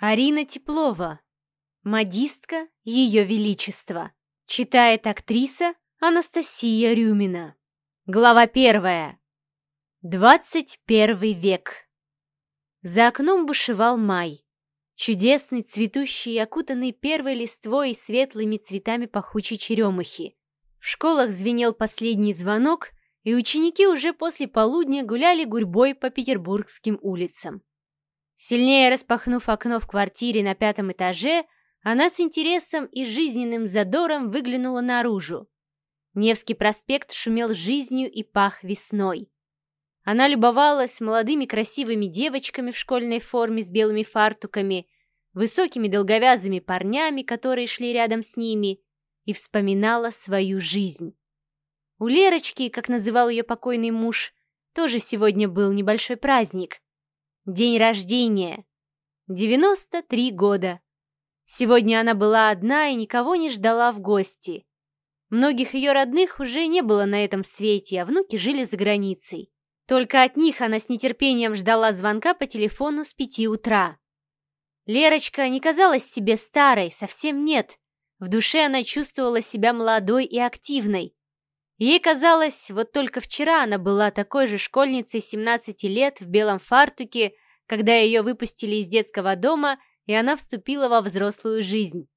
Арина Теплова. Модистка Ее Величества. Читает актриса Анастасия Рюмина. Глава первая. Двадцать первый век. За окном бушевал май. Чудесный, цветущий окутанный первой листвой и светлыми цветами пахучей черемухи. В школах звенел последний звонок, и ученики уже после полудня гуляли гурьбой по петербургским улицам. Сильнее распахнув окно в квартире на пятом этаже, она с интересом и жизненным задором выглянула наружу. Невский проспект шумел жизнью и пах весной. Она любовалась молодыми красивыми девочками в школьной форме с белыми фартуками, высокими долговязыми парнями, которые шли рядом с ними, и вспоминала свою жизнь. У Лерочки, как называл ее покойный муж, тоже сегодня был небольшой праздник. День рождения. 93 года. Сегодня она была одна и никого не ждала в гости. Многих ее родных уже не было на этом свете, а внуки жили за границей. Только от них она с нетерпением ждала звонка по телефону с пяти утра. Лерочка не казалась себе старой, совсем нет. В душе она чувствовала себя молодой и активной. Ей казалось, вот только вчера она была такой же школьницей 17 лет в белом фартуке, когда ее выпустили из детского дома, и она вступила во взрослую жизнь.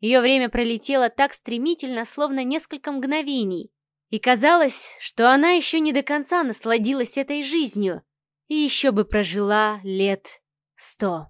Ее время пролетело так стремительно, словно несколько мгновений, и казалось, что она еще не до конца насладилась этой жизнью и еще бы прожила лет сто.